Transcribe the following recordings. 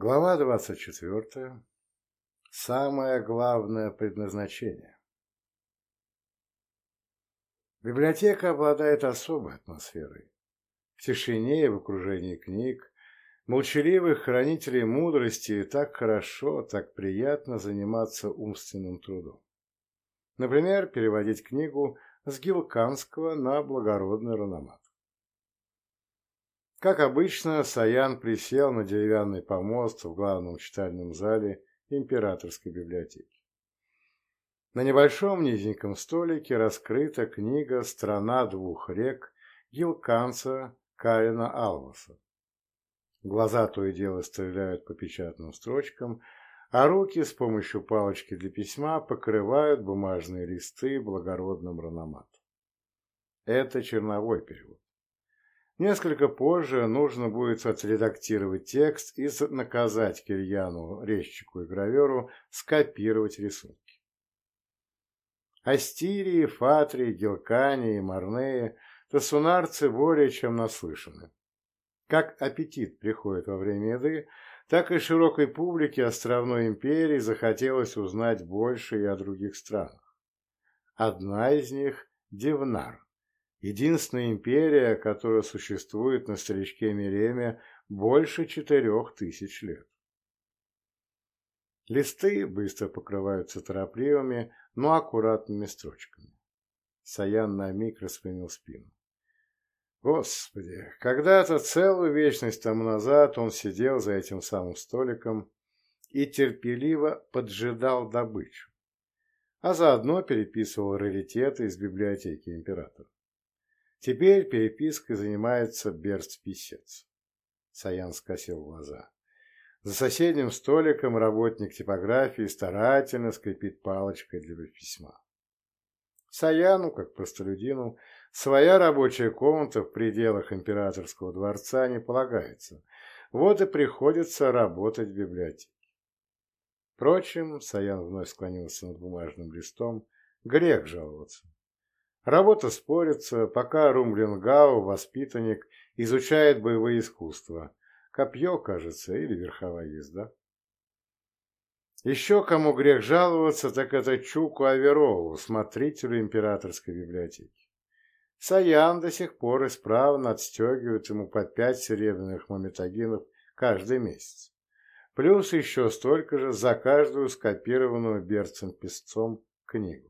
Глава двадцать четвертая. Самое главное предназначение. Библиотека обладает особой атмосферой. В тишине и в окружении книг, молчаливых хранителей мудрости так хорошо, так приятно заниматься умственным трудом. Например, переводить книгу с гилканского на благородный рономат. Как обычно, Саян присел на деревянный помост в главном читальном зале императорской библиотеки. На небольшом низеньком столике раскрыта книга «Страна двух рек» Гилканца Карина Алваса. Глаза то и дело стреляют по печатным строчкам, а руки с помощью палочки для письма покрывают бумажные листы благородным рономатом. Это черновой перевод. Несколько позже нужно будет отредактировать текст и наказать Кирьяну, резчику и граверу скопировать рисунки. Астирии, Фатрии, Гелкани и Марнеи тасунарцы более чем наслышаны. Как аппетит приходит во время еды, так и широкой публике островной империи захотелось узнать больше и о других странах. Одна из них – Дивнар Единственная империя, которая существует на старичке Миреме больше четырех тысяч лет. Листы быстро покрываются торопливыми, но аккуратными строчками. Саян на миг распрямил спину. Господи, когда-то целую вечность тому назад он сидел за этим самым столиком и терпеливо поджидал добычу, а заодно переписывал раритеты из библиотеки императора. Теперь перепиской занимается Берст-писец. Саян скосил глаза. За соседним столиком работник типографии старательно скрипит палочкой для письма. Саяну, как простолюдину, своя рабочая комната в пределах императорского дворца не полагается. Вот и приходится работать в библиотеке. Впрочем, Саян вновь склонился над бумажным листом, грех жаловаться. Работа спорится, пока Румлингау, воспитанник, изучает боевые искусства. Копье, кажется, или верховая езда. Еще кому грех жаловаться, так это Чуку Аверову, смотрителю императорской библиотеки. Саян до сих пор исправно отстегивает ему по пять серебряных мамитагинов каждый месяц. Плюс еще столько же за каждую скопированную берцем-песцом книгу.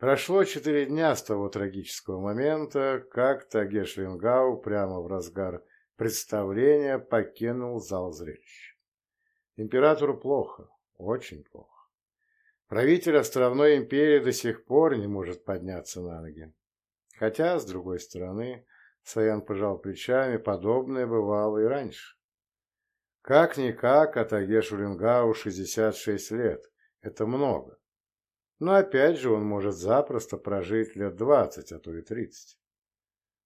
Прошло четыре дня с того трагического момента, как Тагеш прямо в разгар представления покинул зал зрелищ. Императору плохо, очень плохо. Правитель островной империи до сих пор не может подняться на ноги. Хотя, с другой стороны, Саян пожал плечами, подобное бывало и раньше. Как-никак, а Тагешу Ленгау 66 лет. Это много. Но опять же он может запросто прожить лет двадцать, а то и тридцать.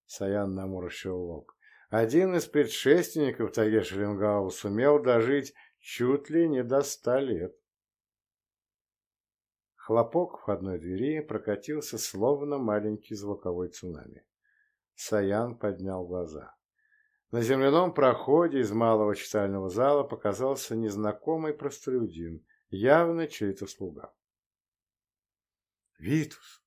Саян наморщил лоб. Один из предшественников Тагеш Ленгау сумел дожить чуть ли не до ста лет. Хлопок входной двери прокатился словно маленький звуковой цунами. Саян поднял глаза. На земляном проходе из малого читального зала показался незнакомый простолюдин, явно чей-то слуга. Витус,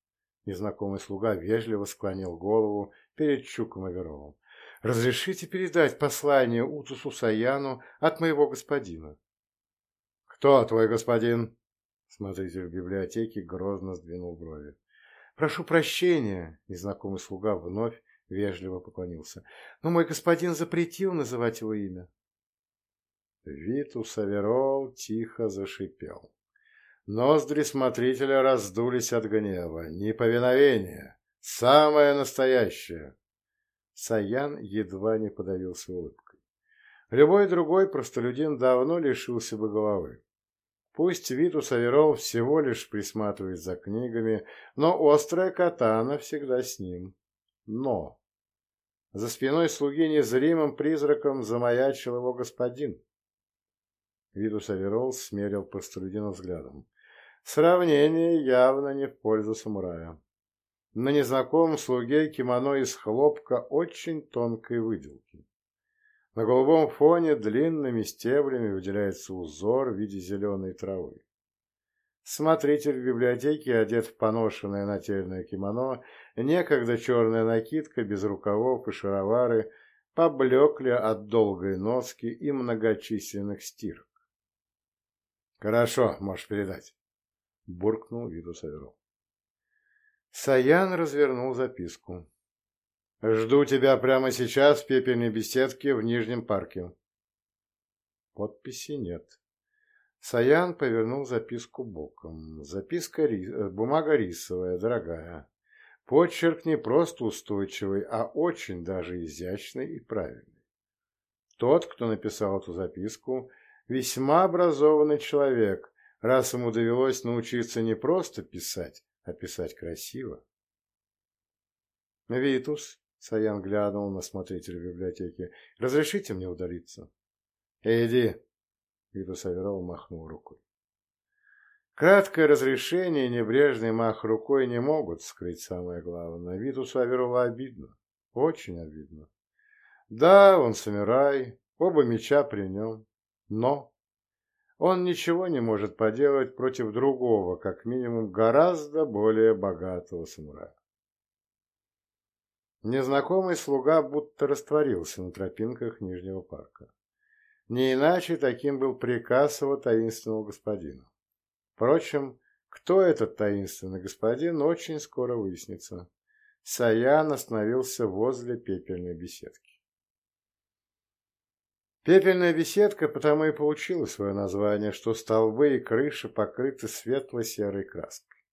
незнакомый слуга вежливо склонил голову перед Чуком Аверовым. Разрешите передать послание Утусу Саяну от моего господина. Кто твой господин? Смотритель библиотеки грозно сдвинул брови. Прошу прощения, незнакомый слуга вновь вежливо поклонился. Но мой господин запретил называть его имя. Витус Аверол тихо зашипел. Ноздри смотрителя раздулись от гнева. Неповиновение. Самое настоящее. Саян едва не подавился улыбкой. Любой другой простолюдин давно лишился бы головы. Пусть Витус Аверол всего лишь присматривает за книгами, но острая катана всегда с ним. Но! За спиной слуги незримым призраком замаячил его господин. Витус Аверол смерил простолюдина взглядом. Сравнение явно не в пользу самурая. На незнакомом слуге кимоно из хлопка очень тонкой выделки. На голубом фоне длинными стеблями выделяется узор в виде зеленой травы. Смотритель в библиотеке одет в поношенное нательное кимоно, некогда черная накидка без рукавов и шаровары поблекли от долгой носки и многочисленных стирок. «Хорошо, можешь передать», — буркнул Витус Аверол. Саян развернул записку. «Жду тебя прямо сейчас в пепельной беседке в Нижнем парке». Подписи нет. Саян повернул записку боком. Записка ри... Э, бумага рисовая, дорогая. Почерк не просто устойчивый, а очень даже изящный и правильный. Тот, кто написал эту записку, весьма образованный человек, раз ему довелось научиться не просто писать, а писать красиво. «Витус», — Саян глянул на смотрителя библиотеки, — «разрешите мне удалиться?» «Иди», Витус Аверол махнул рукой. Краткое разрешение и небрежный мах рукой не могут скрыть самое главное. Витусу Аверола обидно. Очень обидно. Да, он самурай, оба меча при нем. Но он ничего не может поделать против другого, как минимум гораздо более богатого самурая. Незнакомый слуга будто растворился на тропинках Нижнего парка. Не иначе таким был приказ его таинственного господина. Впрочем, кто этот таинственный господин, очень скоро выяснится. Саян остановился возле пепельной беседки. Пепельная беседка потому и получила свое название, что столбы и крыши покрыты светло-серой краской.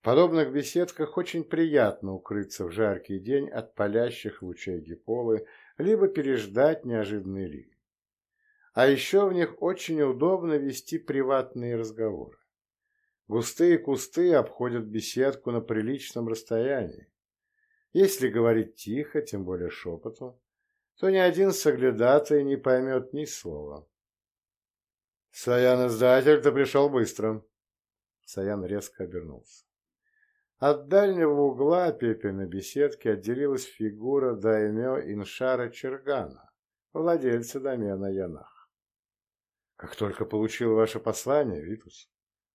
В подобных беседках очень приятно укрыться в жаркий день от палящих лучей гиполы, либо переждать неожиданный ливень. А еще в них очень удобно вести приватные разговоры. Густые кусты обходят беседку на приличном расстоянии. Если говорить тихо, тем более шепотом, то ни один соглядатый не поймет ни слова. «Саян-издатель-то пришел быстро!» Саян резко обернулся. От дальнего угла пепельной беседки отделилась фигура даймё Иншара Чергана, владельца домена Янах. Как только получил ваше послание, Витус,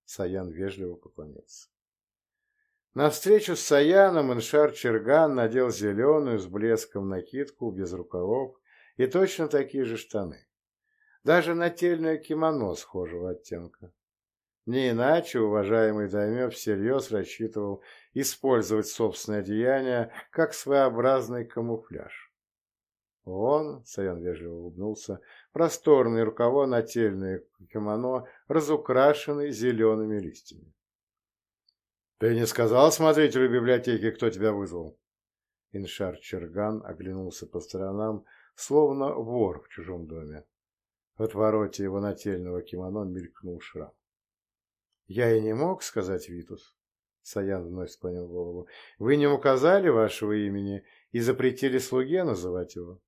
Саян вежливо поклонился. На встречу с Саяном Иншар Черган надел зеленую с блеском накидку без рукавов и точно такие же штаны. Даже нательное кимоно схожего оттенка. Не иначе уважаемый Даймё всерьез рассчитывал использовать собственное одеяние как своеобразный камуфляж. Он, Саян вежливо улыбнулся, просторные рукава нательные кимоно, разукрашенные зелеными листьями. «Ты не сказал смотрителю библиотеки, кто тебя вызвал?» Иншар Черган оглянулся по сторонам, словно вор в чужом доме. В отвороте его нательного кимоно мелькнул шрам. «Я и не мог сказать, Витус», — Саян вновь склонил голову. «Вы не указали вашего имени и запретили слуге называть его?»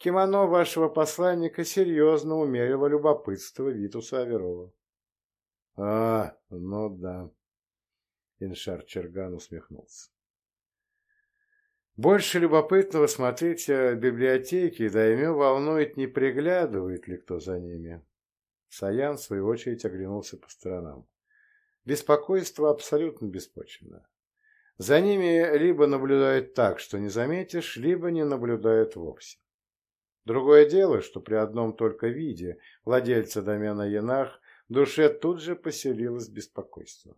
Кимоно вашего посланника серьезно умерило любопытство Витуса Аверова. — А, ну да. Иншар Черган усмехнулся. Больше любопытного смотреть в библиотеке, Даймё волнует, не приглядывает ли кто за ними. Саян, в свою очередь, оглянулся по сторонам. Беспокойство абсолютно беспочвенно. За ними либо наблюдают так, что не заметишь, либо не наблюдают вовсе. Другое дело, что при одном только виде владельца домена Янах в душе тут же поселилось беспокойство.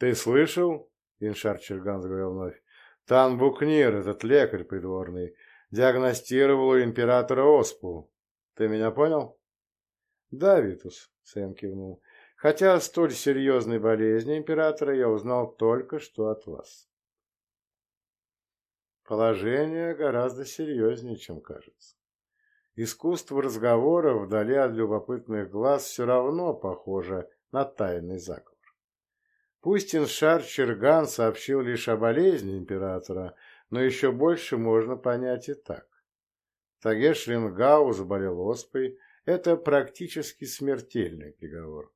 «Ты слышал?» — Иншар Черган заговорил вновь. «Тан Букнир, этот лекарь придворный, диагностировал у императора оспу. Ты меня понял?» «Да, Витус», — Сэм кивнул. «Хотя столь серьезной болезни императора я узнал только что от вас». Положение гораздо серьезнее, чем кажется. Искусство разговора вдали от любопытных глаз все равно похоже на тайный заговор. Пусть Иншар Черган сообщил лишь о болезни императора, но еще больше можно понять и так. Тагеш Ленгау заболел оспой, это практически смертельный приговор.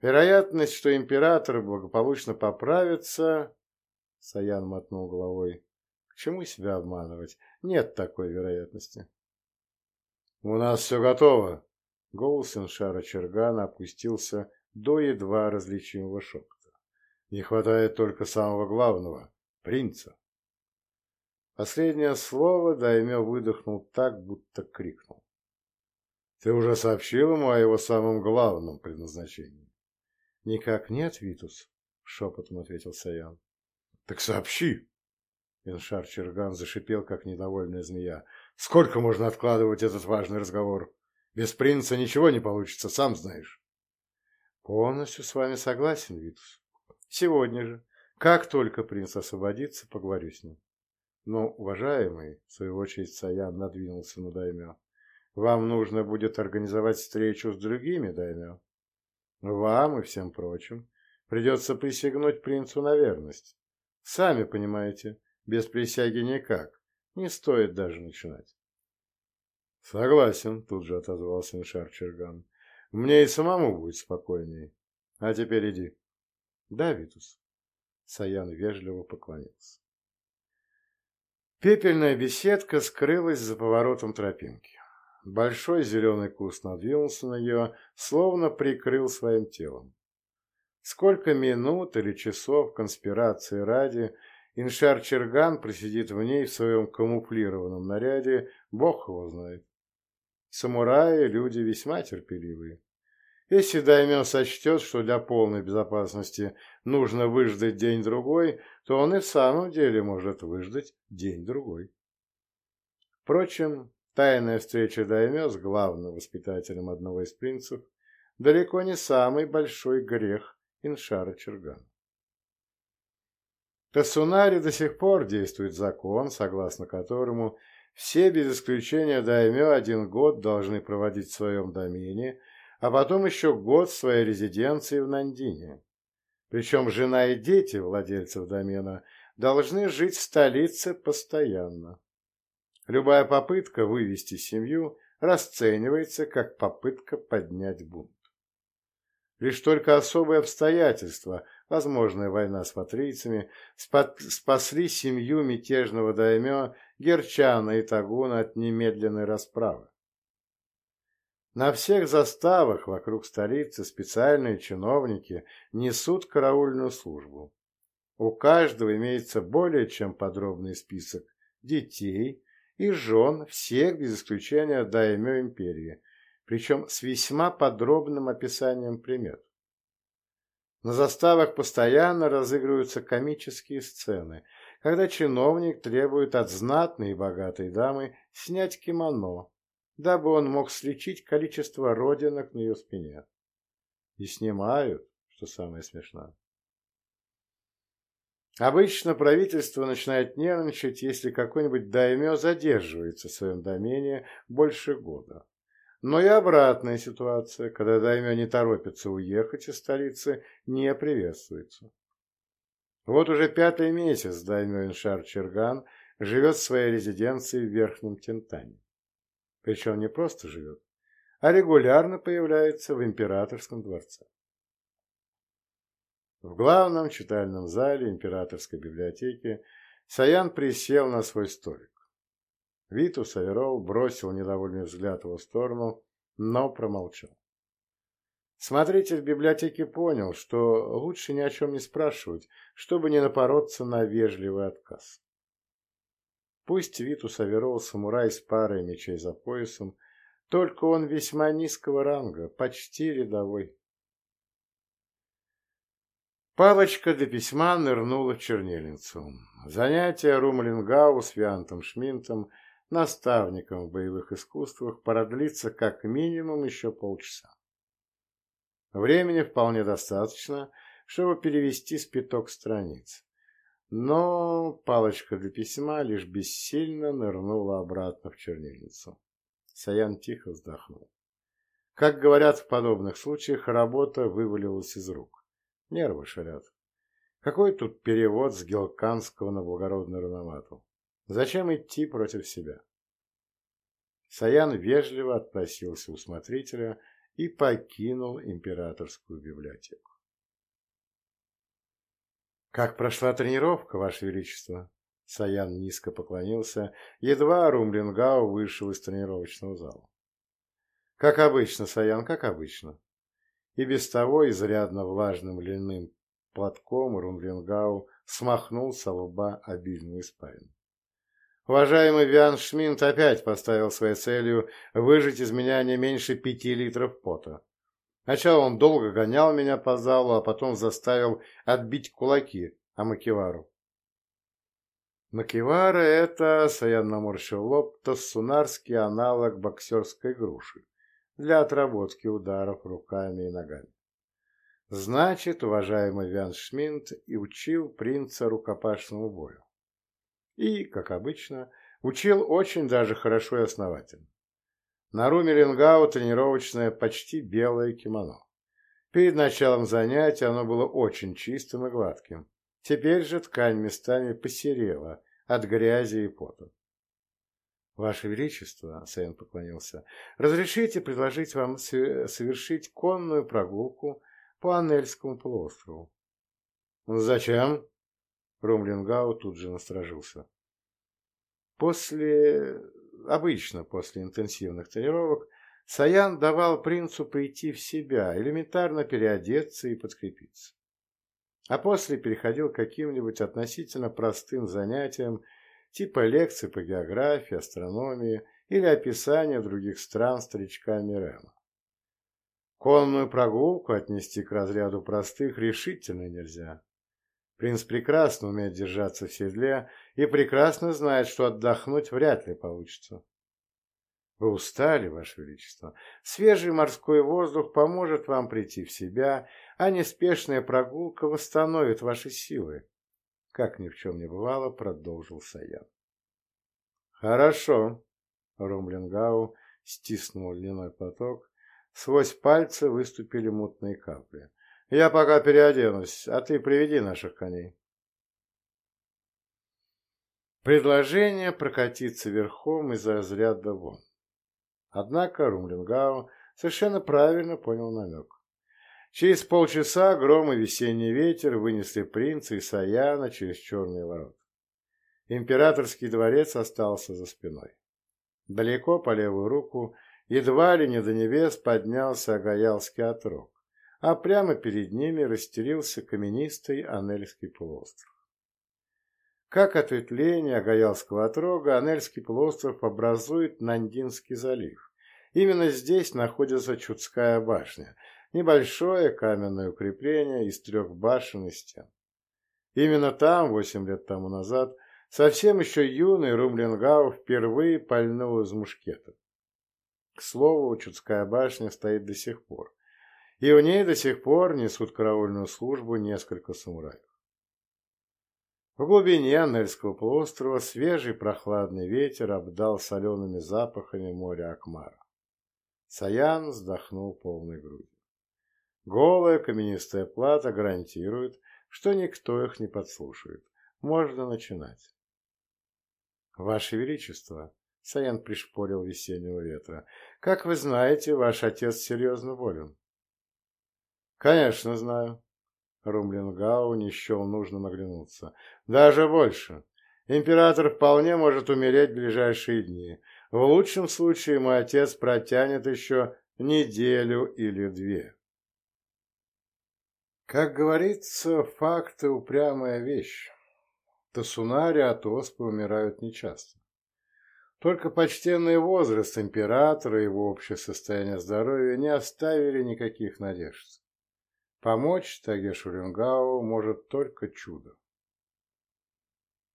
Вероятность, что император благополучно поправится... Саян мотнул головой. Чему себя обманывать? Нет такой вероятности. «У нас все готово!» Голос Иншара Чергана опустился до едва различимого шепота. «Не хватает только самого главного — принца!» Последнее слово Даймё выдохнул так, будто крикнул. «Ты уже сообщил ему о его самом главном предназначении?» «Никак нет, Витус», — шепотом ответил Саян. «Так сообщи!» Иншар Черган зашипел, как недовольная змея. «Сколько можно откладывать этот важный разговор? Без принца ничего не получится, сам знаешь». «Полностью с вами согласен, Витус. Сегодня же, как только принц освободится, поговорю с ним». «Но, уважаемый, в свою очередь Саян надвинулся на Даймё, вам нужно будет организовать встречу с другими Даймё. Вам и всем прочим придется присягнуть принцу на верность. Сами понимаете, без присяги никак. Не стоит даже начинать. Согласен, тут же отозвался Мишар Черган. Мне и самому будет спокойнее. А теперь иди. Да, Витус. Саян вежливо поклонился. Пепельная беседка скрылась за поворотом тропинки. Большой зеленый куст надвинулся на нее, словно прикрыл своим телом. Сколько минут или часов конспирации ради Иншар Черган просидит в ней в своем камуфлированном наряде, бог его знает. Самураи – люди весьма терпеливые. Если Даймё сочтет, что для полной безопасности нужно выждать день-другой, то он и в самом деле может выждать день-другой. Впрочем, тайная встреча Даймё с главным воспитателем одного из принцев далеко не самый большой грех Иншара Чергана. В Тасунаре до сих пор действует закон, согласно которому все без исключения даймё один год должны проводить в своем домене, а потом еще год своей резиденции в Нандине. Причем жена и дети владельцев домена должны жить в столице постоянно. Любая попытка вывести семью расценивается как попытка поднять бунт. Лишь только особые обстоятельства – возможная война с патрийцами, спасли семью мятежного даймё Герчана и Тагуна от немедленной расправы. На всех заставах вокруг столицы специальные чиновники несут караульную службу. У каждого имеется более чем подробный список детей и жен всех без исключения даймё империи, причем с весьма подробным описанием примет. На заставах постоянно разыгрываются комические сцены, когда чиновник требует от знатной и богатой дамы снять кимоно, дабы он мог слечить количество родинок на ее спине. И снимают, что самое смешное. Обычно правительство начинает нервничать, если какой-нибудь даймё задерживается в своем домене больше года. Но и обратная ситуация, когда даймё не торопится уехать из столицы, не приветствуется. Вот уже пятый месяц даймё Иншар Черган живет в своей резиденции в Верхнем Тентане. Причем не просто живет, а регулярно появляется в императорском дворце. В главном читальном зале императорской библиотеки Саян присел на свой столик. Витус Аверол бросил недовольный взгляд в его сторону, но промолчал. Смотритель библиотеки понял, что лучше ни о чем не спрашивать, чтобы не напороться на вежливый отказ. Пусть Витус Аверол самурай с парой мечей за поясом, только он весьма низкого ранга, почти рядовой. Палочка для письма нырнула в. Занятие Румлингау с Виантом Шминтом – наставником в боевых искусствах продлится как минимум еще полчаса. Времени вполне достаточно, чтобы перевести спиток страниц. Но палочка для письма лишь бессильно нырнула обратно в чернильницу. Саян тихо вздохнул. Как говорят в подобных случаях, работа вывалилась из рук. Нервы шалят. Какой тут перевод с гелканского на благородную рановату? Зачем идти против себя? Саян вежливо отпросился у смотрителя и покинул императорскую библиотеку. «Как прошла тренировка, Ваше Величество?» Саян низко поклонился, едва Румлингау вышел из тренировочного зала. Как обычно, Саян, как обычно. И без того изрядно влажным льняным платком Рунлингау смахнул со лба обильную испарину. Уважаемый Виан Шминт опять поставил своей целью выжать из меня не меньше пяти литров пота. Сначала он долго гонял меня по залу, а потом заставил отбить кулаки о Макивару. Макивара — это, Саян наморщил лоб, тоссунарский аналог боксерской груши для отработки ударов руками и ногами. Значит, уважаемый Виан Шминт и учил принца рукопашному бою и, как обычно, учил очень даже хорошо и основательно. На руме Ленгау тренировочное почти белое кимоно. Перед началом занятия оно было очень чистым и гладким. Теперь же ткань местами посерела от грязи и пота. «Ваше Величество», — Сейн поклонился, — «разрешите предложить вам совершить конную прогулку по Анельскому полуострову». «Зачем?» Ромлингау тут же насторожился. После, обычно после интенсивных тренировок, Саян давал принцу прийти в себя, элементарно переодеться и подкрепиться. А после переходил к каким-нибудь относительно простым занятиям, типа лекций по географии, астрономии или описания других стран старичками Рема. Конную прогулку отнести к разряду простых решительно нельзя. Принц прекрасно умеет держаться в седле и прекрасно знает, что отдохнуть вряд ли получится. Вы устали, Ваше Величество. Свежий морской воздух поможет вам прийти в себя, а неспешная прогулка восстановит ваши силы. Как ни в чем не бывало, продолжил Саян. Хорошо. Ромлингау стиснул льняной поток. Сквозь пальцы выступили мутные капли. Я пока переоденусь, а ты приведи наших коней. Предложение прокатиться верхом из разряда вон. Однако Румлингау совершенно правильно понял намек. Через полчаса гром и весенний ветер вынесли принца и Саяна через черные ворота. Императорский дворец остался за спиной. Далеко по левую руку, едва ли не до небес, поднялся Агаялский отрог а прямо перед ними растерился каменистый Анельский полуостров. Как ответвление Агаялского отрога, Анельский полуостров образует Нандинский залив. Именно здесь находится Чудская башня, небольшое каменное укрепление из трех башен и стен. Именно там, восемь лет тому назад, совсем еще юный Румлингау впервые пальнул из мушкета. К слову, Чудская башня стоит до сих пор и в ней до сих пор несут караульную службу несколько самураев. В глубине Анельского полуострова свежий прохладный ветер обдал солеными запахами моря Акмара. Саян вздохнул полной грудью. Голая каменистая плата гарантирует, что никто их не подслушает. Можно начинать. Ваше Величество, Саян пришпорил весеннего ветра, как вы знаете, ваш отец серьезно болен. Конечно, знаю. Румлингау не счел нужным оглянуться. Даже больше. Император вполне может умереть в ближайшие дни. В лучшем случае мой отец протянет еще неделю или две. Как говорится, факты – упрямая вещь. Тасунари от оспы умирают нечасто. Только почтенный возраст императора и его общее состояние здоровья не оставили никаких надежд. Помочь Таге Шурингау может только чудо.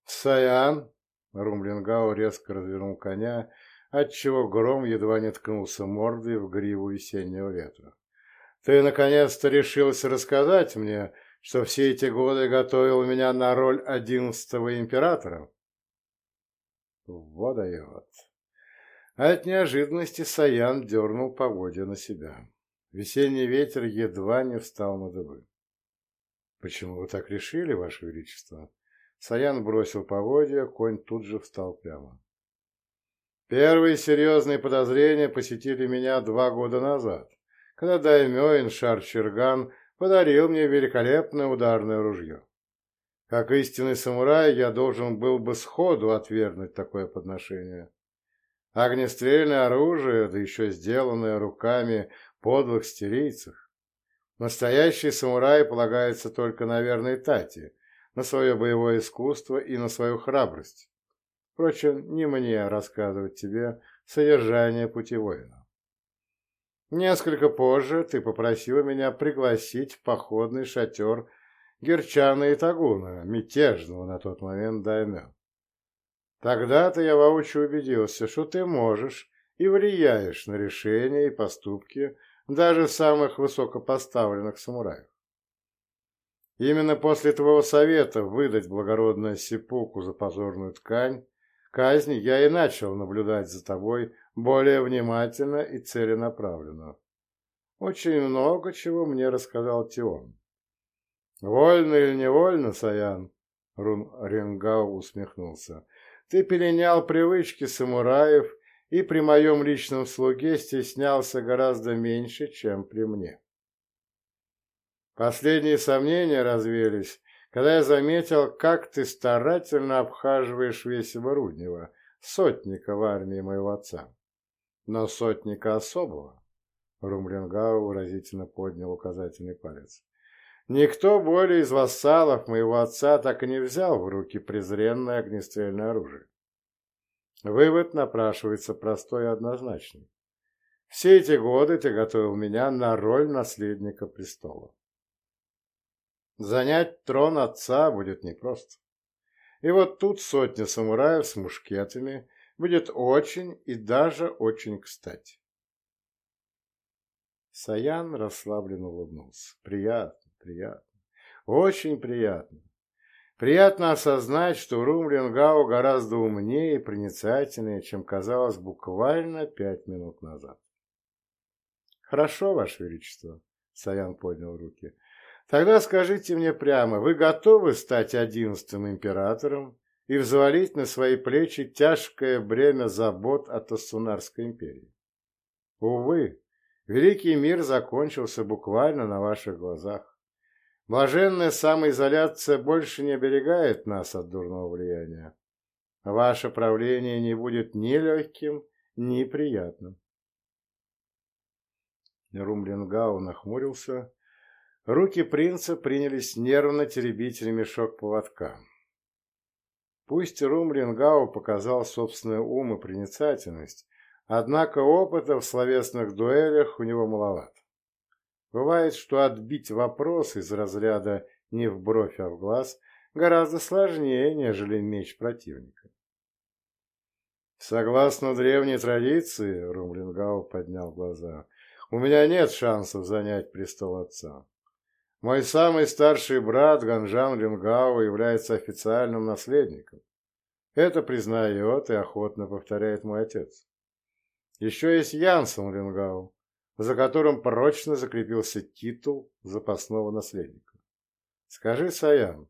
«Саян!» — Румлингау резко развернул коня, отчего гром едва не ткнулся мордой в гриву весеннего ветра. «Ты наконец-то решился рассказать мне, что все эти годы готовил меня на роль одиннадцатого императора?» Вот дает. От неожиданности Саян дернул поводья на себя. Весенний ветер едва не встал на дыбы. «Почему вы так решили, Ваше Величество?» Саян бросил поводья, конь тут же встал прямо. «Первые серьезные подозрения посетили меня два года назад, когда Даймё Иншар Черган подарил мне великолепное ударное ружье. Как истинный самурай, я должен был бы сходу отвергнуть такое подношение. Огнестрельное оружие, да еще сделанное руками подлых стерийцев. Настоящий самурай полагается только на верной тати, на свое боевое искусство и на свою храбрость. Впрочем, не мне рассказывать тебе содержание пути воина. Несколько позже ты попросила меня пригласить в походный шатер Герчана и Тагуна, мятежного на тот момент даймё. Тогда-то я воочию убедился, что ты можешь и влияешь на решения и поступки даже самых высокопоставленных самураев. Именно после твоего совета выдать благородную сипуку за позорную ткань, казни я и начал наблюдать за тобой более внимательно и целенаправленно. Очень много чего мне рассказал Тион. Вольно или невольно, Саян, Рун Ренгау усмехнулся, ты перенял привычки самураев и при моем личном слуге стеснялся гораздо меньше, чем при мне. Последние сомнения развелись, когда я заметил, как ты старательно обхаживаешь Весева Руднева, сотника в армии моего отца. Но сотника особого. Румлингау выразительно поднял указательный палец. Никто более из вассалов моего отца так и не взял в руки презренное огнестрельное оружие. Вывод напрашивается простой и однозначный. Все эти годы ты готовил меня на роль наследника престола. Занять трон отца будет непросто. И вот тут сотня самураев с мушкетами будет очень и даже очень кстати. Саян расслабленно улыбнулся. Приятно, приятно, очень приятно. Приятно осознать, что Румлингау гораздо умнее и проницательнее, чем казалось буквально пять минут назад. «Хорошо, Ваше Величество», — Саян поднял руки. «Тогда скажите мне прямо, вы готовы стать одиннадцатым императором и взвалить на свои плечи тяжкое бремя забот о Тассунарской империи? Увы, великий мир закончился буквально на ваших глазах. Блаженная самоизоляция больше не оберегает нас от дурного влияния. Ваше правление не будет ни легким, ни приятным. Румлингау нахмурился. Руки принца принялись нервно теребить ремешок поводка. Пусть Румлингау показал собственный ум и проницательность, однако опыта в словесных дуэлях у него маловато. Бывает, что отбить вопрос из разряда не в бровь, а в глаз гораздо сложнее, нежели меч противника. Согласно древней традиции, Румлингау поднял глаза, у меня нет шансов занять престол отца. Мой самый старший брат Ганжан Лингау является официальным наследником. Это признает и охотно повторяет мой отец. Еще есть Янсен Лингау, за которым прочно закрепился титул запасного наследника. Скажи, Саян,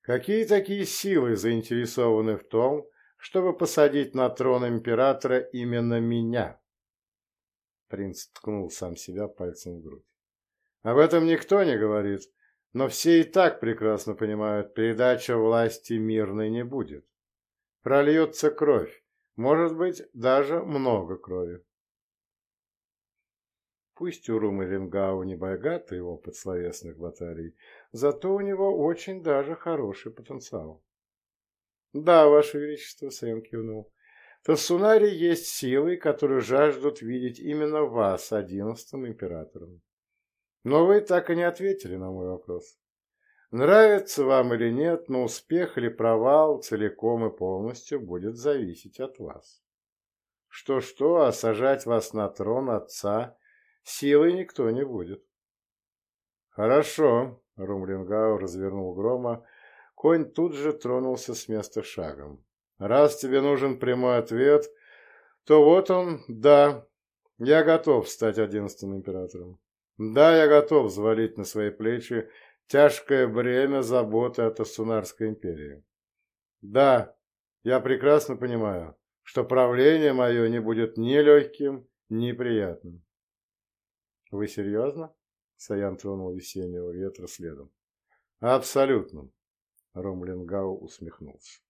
какие такие силы заинтересованы в том, чтобы посадить на трон императора именно меня? Принц ткнул сам себя пальцем в грудь. Об этом никто не говорит, но все и так прекрасно понимают, передача власти мирной не будет. Прольется кровь, может быть, даже много крови. Пусть у Румы Ленгау не богатый опыт словесных батарей, зато у него очень даже хороший потенциал. Да, Ваше Величество, Сэм кивнул. В Тассунаре есть силы, которые жаждут видеть именно вас одиннадцатым императором. Но вы так и не ответили на мой вопрос. Нравится вам или нет, но успех или провал целиком и полностью будет зависеть от вас. Что-что, а сажать вас на трон отца Силой никто не будет. Хорошо, Румлингау развернул грома. Конь тут же тронулся с места шагом. Раз тебе нужен прямой ответ, то вот он, да, я готов стать одиннадцатым императором. Да, я готов взвалить на свои плечи тяжкое бремя заботы о Тассунарской империи. Да, я прекрасно понимаю, что правление мое не будет ни легким, ни приятным. «Вы серьезно?» Саян тронул весеннего ветра следом. «Абсолютно!» Ромлингау усмехнулся.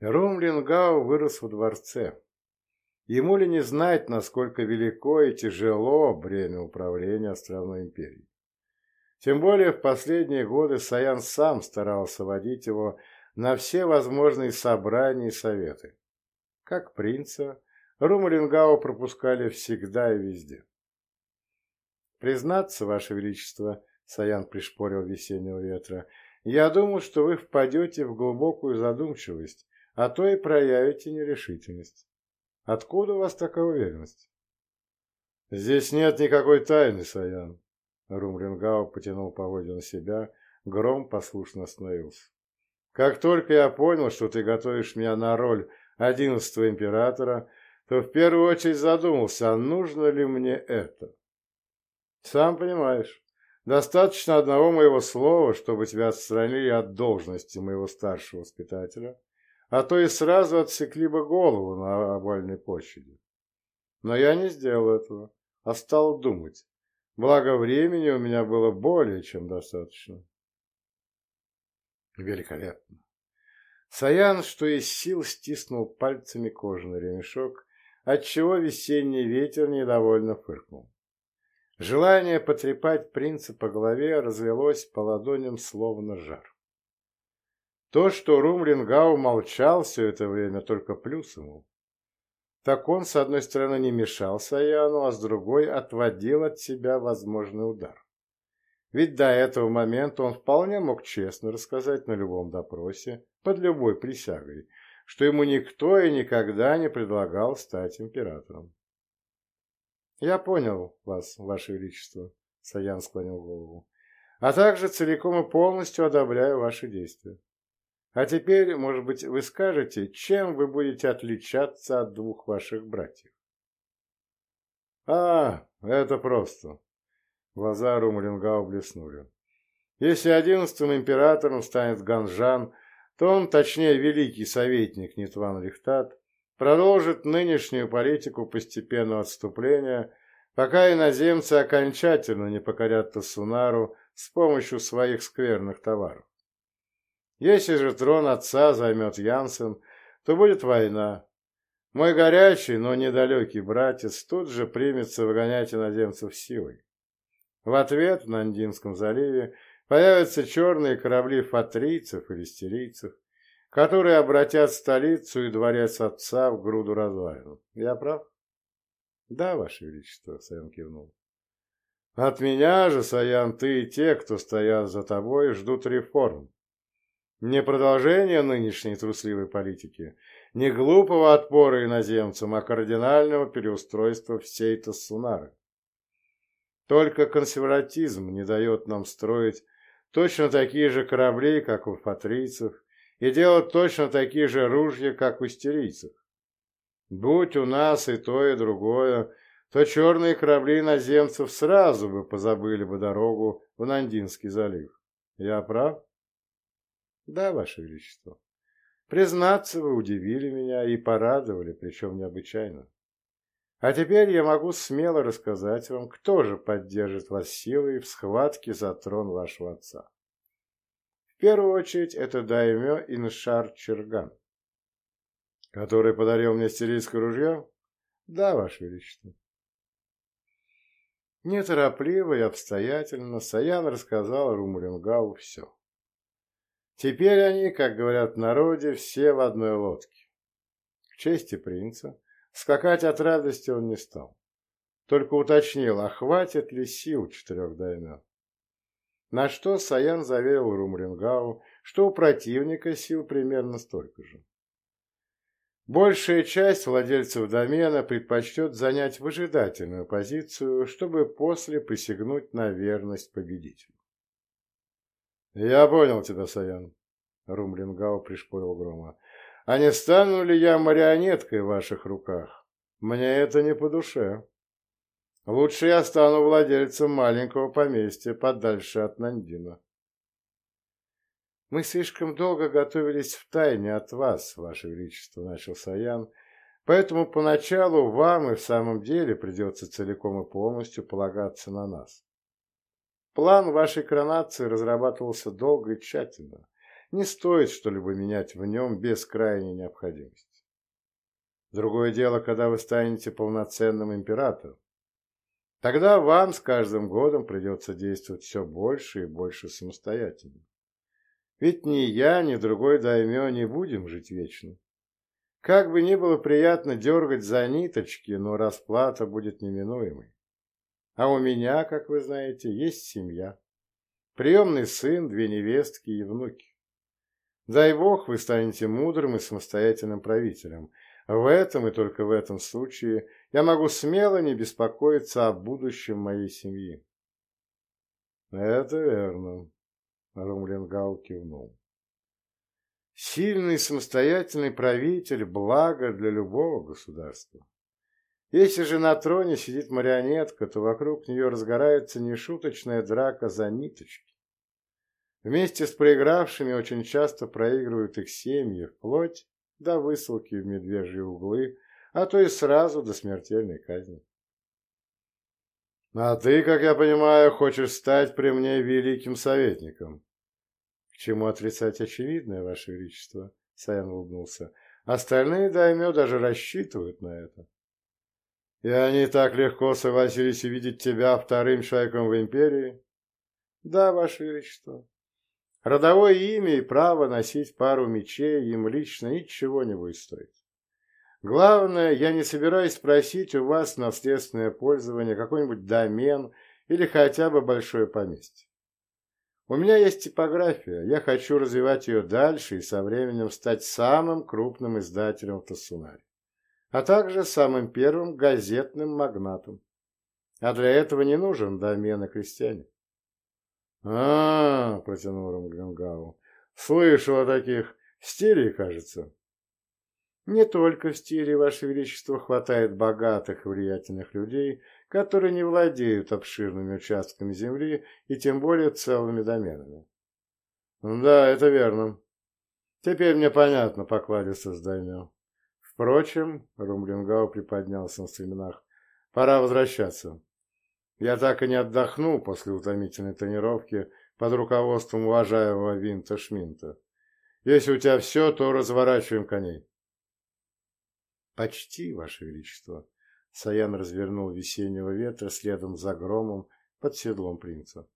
Румлингау вырос во дворце. Ему ли не знать, насколько велико и тяжело бремя управления островной империей? Тем более в последние годы Саян сам старался водить его на все возможные собрания и советы. Как принца, Румалингау пропускали всегда и везде. «Признаться, Ваше Величество», — Саян пришпорил весеннего ветра, — «я думал, что вы впадете в глубокую задумчивость, а то и проявите нерешительность. Откуда у вас такая уверенность?» «Здесь нет никакой тайны, Саян», Румлингау потянул поводья на себя, гром послушно остановился. «Как только я понял, что ты готовишь меня на роль одиннадцатого императора, то в первую очередь задумался, а нужно ли мне это? Сам понимаешь, достаточно одного моего слова, чтобы тебя отстранили от должности моего старшего воспитателя, а то и сразу отсекли бы голову на овальной площади. Но я не сделал этого, а стал думать, Благо времени у меня было более чем достаточно. Великолепно. Саян, что из сил, стиснул пальцами кожаный ремешок, отчего весенний ветер недовольно фыркнул. Желание потрепать принца по голове разлилось по ладоням словно жар. То, что Румлингау молчал все это время, только плюс ему. Так он, с одной стороны, не мешал Саяну, а с другой отводил от себя возможный удар. Ведь до этого момента он вполне мог честно рассказать на любом допросе, под любой присягой, что ему никто и никогда не предлагал стать императором. «Я понял вас, ваше величество», — Саян склонил голову, «а также целиком и полностью одобряю ваши действия. А теперь, может быть, вы скажете, чем вы будете отличаться от двух ваших братьев? А, это просто. Глаза Румлингау блеснули. Если одиннадцатым императором станет Ганжан, то он, точнее, великий советник Нитван Лихтат, продолжит нынешнюю политику постепенного отступления, пока иноземцы окончательно не покорят Тасунару с помощью своих скверных товаров. Если же трон отца займет Янсен, то будет война. Мой горячий, но недалекий братец тут же примется выгонять иноземцев силой. В ответ в Нандинском заливе появятся черные корабли фатрийцев или стерийцев, которые обратят столицу и дворец отца в груду развалин. Я прав? Да, Ваше Величество, Саян кивнул. От меня же, Саян, ты и те, кто стоят за тобой, ждут реформ. Не продолжение нынешней трусливой политики, не глупого отпора иноземцам, а кардинального переустройства всей Тассунары. Только консерватизм не дает нам строить точно такие же корабли, как у фатрийцев, и делать точно такие же ружья, как у стерийцев. Будь у нас и то, и другое, то черные корабли иноземцев сразу бы позабыли бы дорогу в Нандинский залив. Я прав? Да, Ваше Величество. Признаться, вы удивили меня и порадовали, причем необычайно. А теперь я могу смело рассказать вам, кто же поддержит вас силой в схватке за трон вашего отца. В первую очередь это даймё Иншар Черган, который подарил мне сирийское ружье? Да, Ваше Величество. Неторопливо и обстоятельно Саян рассказал Румулингау все. Теперь они, как говорят в народе, все в одной лодке. К чести принца, скакать от радости он не стал. Только уточнил, а хватит ли сил четырех дайна. На что Саян заверил Румрингау, что у противника сил примерно столько же. Большая часть владельцев домена предпочтет занять выжидательную позицию, чтобы после посягнуть на верность победителю. «Я понял тебя, Саян», — Румлингау пришпорил грома. «А не стану ли я марионеткой в ваших руках? Мне это не по душе. Лучше я стану владельцем маленького поместья подальше от Нандина». «Мы слишком долго готовились в тайне от вас, ваше величество», — начал Саян, «поэтому поначалу вам и в самом деле придется целиком и полностью полагаться на нас. План вашей коронации разрабатывался долго и тщательно. Не стоит что-либо менять в нем без крайней необходимости. Другое дело, когда вы станете полноценным императором. Тогда вам с каждым годом придется действовать все больше и больше самостоятельно. Ведь ни я, ни другой даймё не будем жить вечно. Как бы ни было приятно дергать за ниточки, но расплата будет неминуемой. А у меня, как вы знаете, есть семья. Приемный сын, две невестки и внуки. Дай бог, вы станете мудрым и самостоятельным правителем. В этом и только в этом случае я могу смело не беспокоиться о будущем моей семьи. Это верно, Румлингау кивнул. Сильный самостоятельный правитель – благо для любого государства. Если же на троне сидит марионетка, то вокруг нее разгорается нешуточная драка за ниточки. Вместе с проигравшими очень часто проигрывают их семьи, вплоть до высылки в медвежьи углы, а то и сразу до смертельной казни. А ты, как я понимаю, хочешь стать при мне великим советником. К чему отрицать очевидное, Ваше Величество? Саян улыбнулся. Остальные даймё даже рассчитывают на это. И они так легко согласились увидеть тебя вторым человеком в империи? Да, Ваше Величество. Родовое имя и право носить пару мечей им лично ничего не будет стоить. Главное, я не собираюсь просить у вас наследственное пользование какой-нибудь домен или хотя бы большое поместье. У меня есть типография, я хочу развивать ее дальше и со временем стать самым крупным издателем в Тассунаре, а также самым первым газетным магнатом. А для этого не нужен домен и крестьяне. А, -а, -а протянул Рамгангау. «Слышал о таких. Стилей, кажется». Не только в стиле, Ваше Величество, хватает богатых и влиятельных людей, которые не владеют обширными участками земли и тем более целыми доменами. Да, это верно. Теперь мне понятно, покладился с Впрочем, Румлингау приподнялся на стременах, пора возвращаться. Я так и не отдохнул после утомительной тренировки под руководством уважаемого Винта Шминта. Если у тебя все, то разворачиваем коней. «Почти, Ваше Величество!» Саян развернул весеннего ветра следом за громом под седлом принца.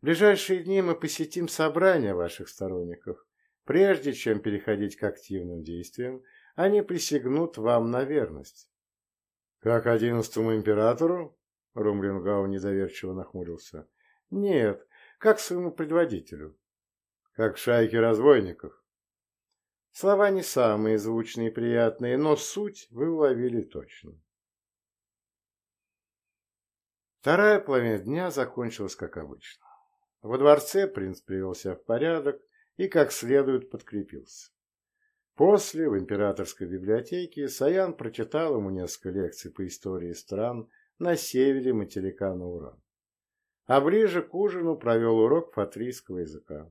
«В ближайшие дни мы посетим собрание ваших сторонников. Прежде чем переходить к активным действиям, они присягнут вам на верность». «Как одиннадцатому императору?» Румлингау недоверчиво нахмурился. «Нет, как своему предводителю». «Как шайке разбойников?» Слова не самые звучные и приятные, но суть вы уловили точно. Вторая половина дня закончилась как обычно. Во дворце принц привел себя в порядок и как следует подкрепился. После в императорской библиотеке Саян прочитал ему несколько лекций по истории стран на севере материка Науран. А ближе к ужину провел урок фатрийского языка.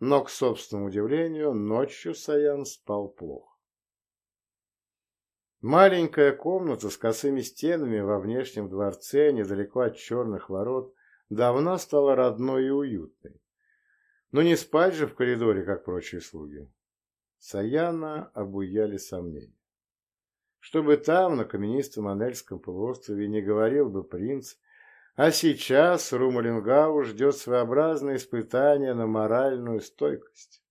Но, к собственному удивлению, ночью Саян спал плохо. Маленькая комната с косыми стенами во внешнем дворце, недалеко от черных ворот, давно стала родной и уютной. Но не спать же в коридоре, как прочие слуги. Саяна обуяли сомнения. Чтобы там, на каменистом Анельском полуострове, не говорил бы принц, а сейчас Румалингау ждет своеобразное испытание на моральную стойкость.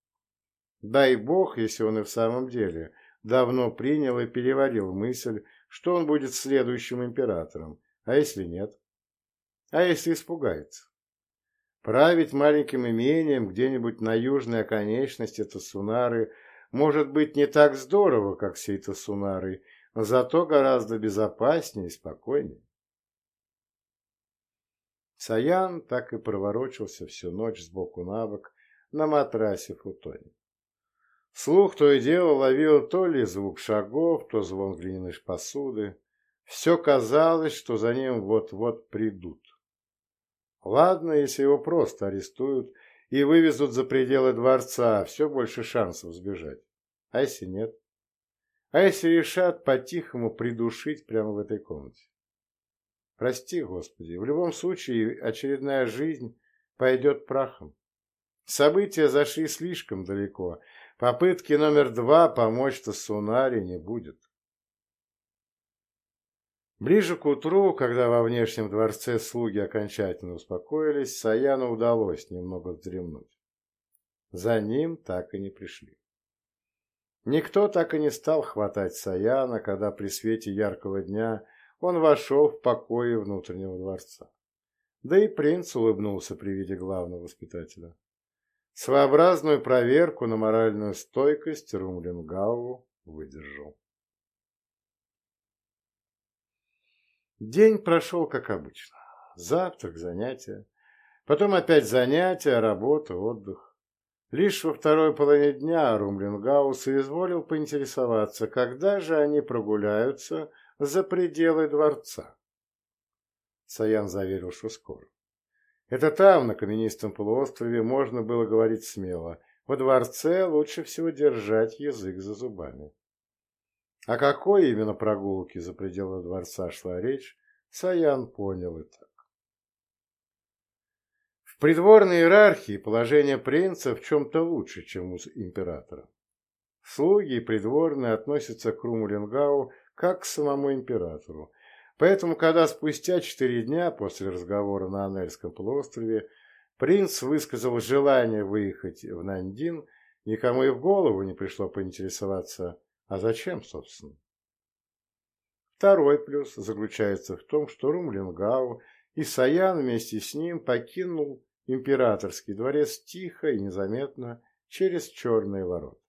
Дай бог, если он и в самом деле давно принял и переварил мысль, что он будет следующим императором, а если нет? А если испугается? Править маленьким имением где-нибудь на южной оконечности Тасунары может быть не так здорово, как всей Тасунары, зато гораздо безопаснее и спокойнее. Саян так и проворочился всю ночь сбоку на бок на матрасе футоне. Слух то и дело ловил то ли звук шагов, то звон глиняной посуды. Все казалось, что за ним вот-вот придут. Ладно, если его просто арестуют и вывезут за пределы дворца, все больше шансов сбежать. А если нет? А если решат по-тихому придушить прямо в этой комнате? Прости, Господи, в любом случае очередная жизнь пойдет прахом. События зашли слишком далеко. Попытки номер два помочь-то Сунаре не будет. Ближе к утру, когда во внешнем дворце слуги окончательно успокоились, Саяну удалось немного вздремнуть. За ним так и не пришли. Никто так и не стал хватать Саяна, когда при свете яркого дня он вошел в покои внутреннего дворца. Да и принц улыбнулся при виде главного воспитателя. Своеобразную проверку на моральную стойкость Румлингау выдержал. День прошел как обычно. Завтрак, занятия. Потом опять занятия, работа, отдых. Лишь во второй половине дня Румлингаус изволил поинтересоваться, когда же они прогуляются за пределы дворца. Саян заверил, что скоро. Это там, на каменистом полуострове, можно было говорить смело. Во дворце лучше всего держать язык за зубами. О какой именно прогулке за пределы дворца шла речь, Саян понял так. В придворной иерархии положение принца в чем-то лучше, чем у императора. Слуги и придворные относятся к Румулингау как к самому императору, Поэтому, когда спустя четыре дня после разговора на Анельском полуострове принц высказал желание выехать в Нандин, никому и в голову не пришло поинтересоваться, а зачем, собственно. Второй плюс заключается в том, что Румлингау и Саян вместе с ним покинул императорский дворец тихо и незаметно через черные ворота.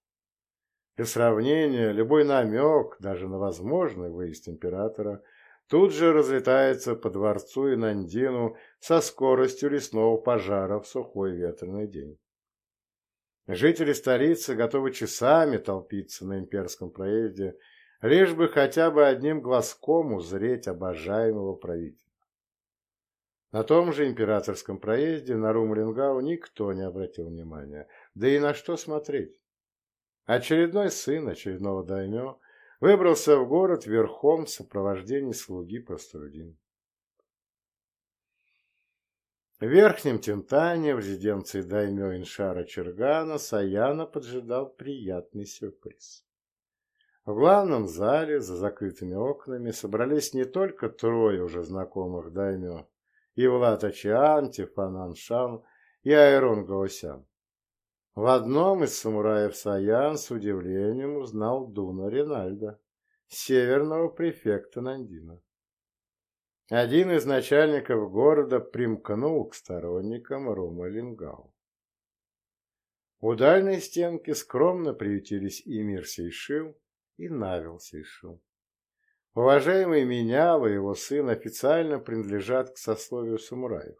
Для сравнения, любой намек, даже на возможный выезд императора – тут же разлетается по дворцу и Нандину со скоростью лесного пожара в сухой ветреный день. Жители столицы готовы часами толпиться на имперском проезде, лишь бы хотя бы одним глазком узреть обожаемого правителя. На том же императорском проезде на Румлингау никто не обратил внимания, да и на что смотреть. Очередной сын очередного даймё выбрался в город верхом в сопровождении слуги простолюдин. В верхнем Тентане, в резиденции даймё Иншара Чергана, Саяна поджидал приятный сюрприз. В главном зале, за закрытыми окнами, собрались не только трое уже знакомых даймё, и Влад Ачиан, Тифан Аншан и Айрон Гаосян. В одном из самураев Саян с удивлением узнал Дуна Ринальда, северного префекта Нандина. Один из начальников города примкнул к сторонникам Рома Лингау. У дальней стенки скромно приютились и Мир Сейшил, и Навил Сейшил. Уважаемый Менял и его сын официально принадлежат к сословию самураев.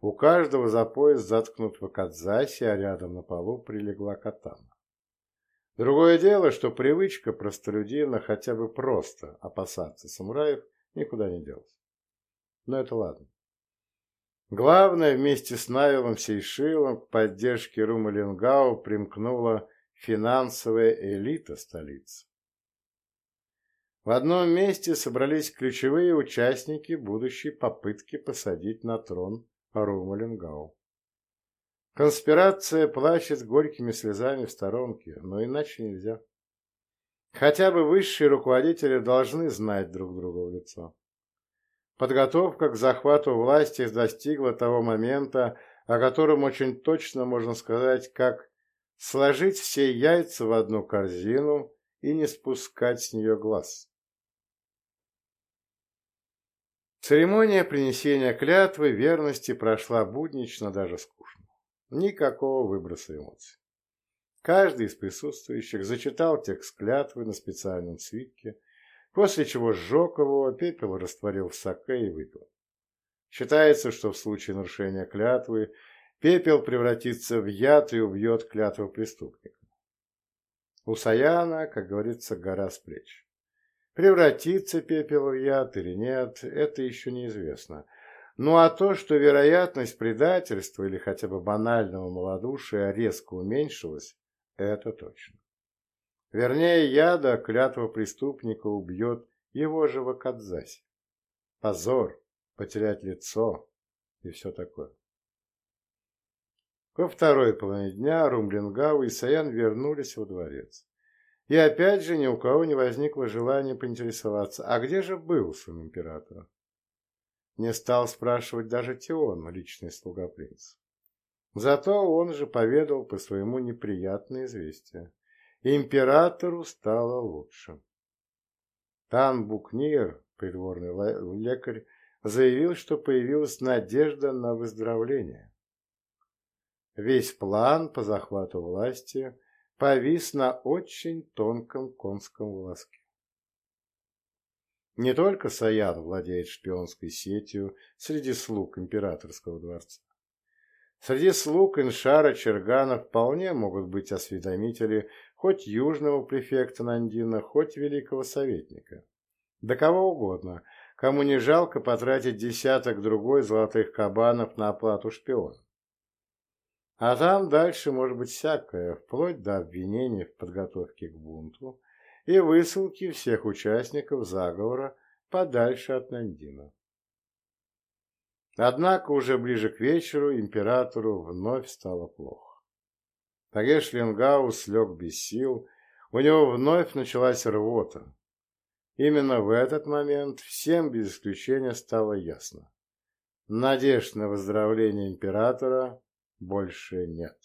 У каждого за пояс заткнут в Акадзасе, а рядом на полу прилегла катана. Другое дело, что привычка простолюдина хотя бы просто опасаться самураев никуда не делась. Но это ладно. Главное, вместе с Навилом Сейшилом к поддержке Румалингау примкнула финансовая элита столицы. В одном месте собрались ключевые участники будущей попытки посадить на трон Румалингау. Конспирация плачет горькими слезами в сторонке, но иначе нельзя. Хотя бы высшие руководители должны знать друг друга в лицо. Подготовка к захвату власти достигла того момента, о котором очень точно можно сказать, как сложить все яйца в одну корзину и не спускать с нее глаз. Церемония принесения клятвы верности прошла буднично, даже скучно. Никакого выброса эмоций. Каждый из присутствующих зачитал текст клятвы на специальном свитке, после чего сжег его, пепел растворил в саке и выпил. Считается, что в случае нарушения клятвы пепел превратится в яд и убьет клятву преступника. У Саяна, как говорится, гора с плеч. Превратится пепел в яд или нет, это еще неизвестно. Ну а то, что вероятность предательства или хотя бы банального малодушия резко уменьшилась, это точно. Вернее, яда клятва преступника убьет его же в Акадзасе. Позор, потерять лицо и все такое. Во второй половине дня Румлингау и Саян вернулись во дворец. И опять же ни у кого не возникло желания поинтересоваться, а где же был сын императора? Не стал спрашивать даже Теон, личный слуга принца. Зато он же поведал по своему неприятное известие. Императору стало лучше. Тан Букнир, придворный лекарь, заявил, что появилась надежда на выздоровление. Весь план по захвату власти повис на очень тонком конском волоске. Не только Саян владеет шпионской сетью среди слуг императорского дворца. Среди слуг Иншара Чергана вполне могут быть осведомители хоть южного префекта Нандина, хоть великого советника. Да кого угодно, кому не жалко потратить десяток другой золотых кабанов на оплату шпиона. А там дальше может быть всякое, вплоть до обвинений в подготовке к бунту и высылки всех участников заговора подальше от Нандина. Однако уже ближе к вечеру императору вновь стало плохо. Тагеш Ленгаус лег без сил, у него вновь началась рвота. Именно в этот момент всем без исключения стало ясно. Надежд на выздоровление императора больше нет.